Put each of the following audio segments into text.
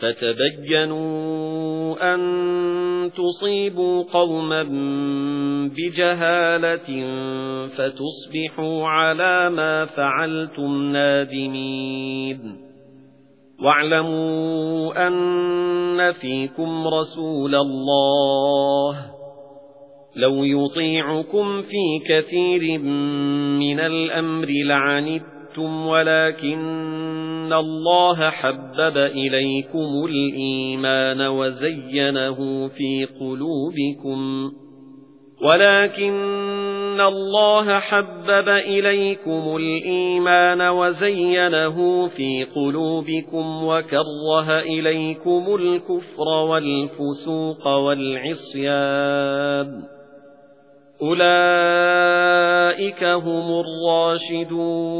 فَتَبَيَّنُوا أَن تُصِيبُوا قَوْمًا بِجَهَالَةٍ فَتُصْبِحُوا عَلَى مَا فَعَلْتُمْ نَادِمِينَ. وَاعْلَمُوا أَنَّ فِيكُمْ رَسُولَ اللَّهِ. لَوْ يُطِيعُكُمْ فِي كَثِيرٍ مِنَ الْأَمْرِ لَعَنِتُّمْ وَلَكِنَّ اللَّهَ حَبَّبَ إِلَيْكُمُ الْإِيمَانَ وَزَيَّنَهُ فِي قُلُوبِكُمْ وَلَكِنَّ اللَّهَ حَبَّبَ إِلَيْكُمُ الْإِيمَانَ وَزَيَّنَهُ فِي قُلُوبِكُمْ وَكَرَّهَ إِلَيْكُمُ الْكُفْرَ وَالْفُسُوقَ وَالْعِصْيَانَ أُولَئِكَ هُمُ الرَّاشِدُونَ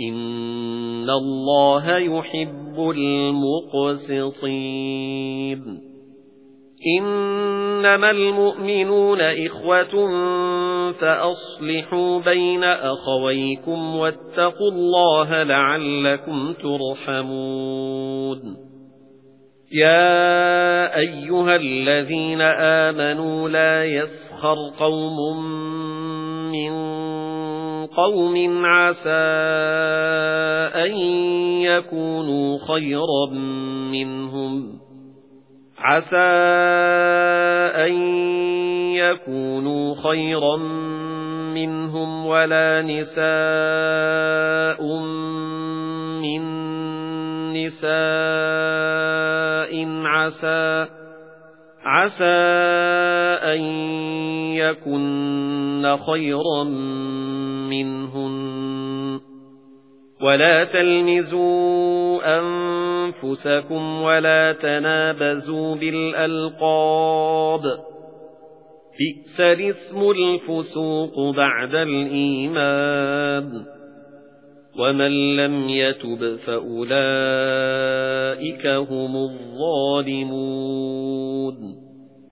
إِنَّ اللَّهَ يُحِبُّ الْمُقْسِطِينَ إِنَّمَا الْمُؤْمِنُونَ إِخْوَةٌ فَأَصْلِحُوا بَيْنَ أَخَوَيْكُمْ وَاتَّقُوا اللَّهَ لَعَلَّكُمْ تُرْحَمُونَ يَا أَيُّهَا الَّذِينَ آمَنُوا لَا يَسْخَرْ قَوْمٌ مِّن قَوْمٍ عَسَىٰ أَن يَكُونُوا خَيْرًا مِّنْهُمْ عَسَىٰ أَن يَكُونُوا خَيْرًا مِّنْهُمْ وَلَا نِسَاءٌ مِّن نِّسَاءٍ عَسَىٰ عَسَىٰ أَن يَكُنَّ خَيْرًا مِّنْهُنَّ. وَلَا تَلْمِزُوا أَنفُسَكُمْ وَلَا تَنَابَزُوا بِالْأَلْقَابِ. بِئْسَ الْإِثْمُ الْفُسُوقُ بَعْدَ الْإِيمَانِ. وَمَن لَّمْ يَتُبْ فَأُولَئِكَ هُمُ الظَّالِمُونَ.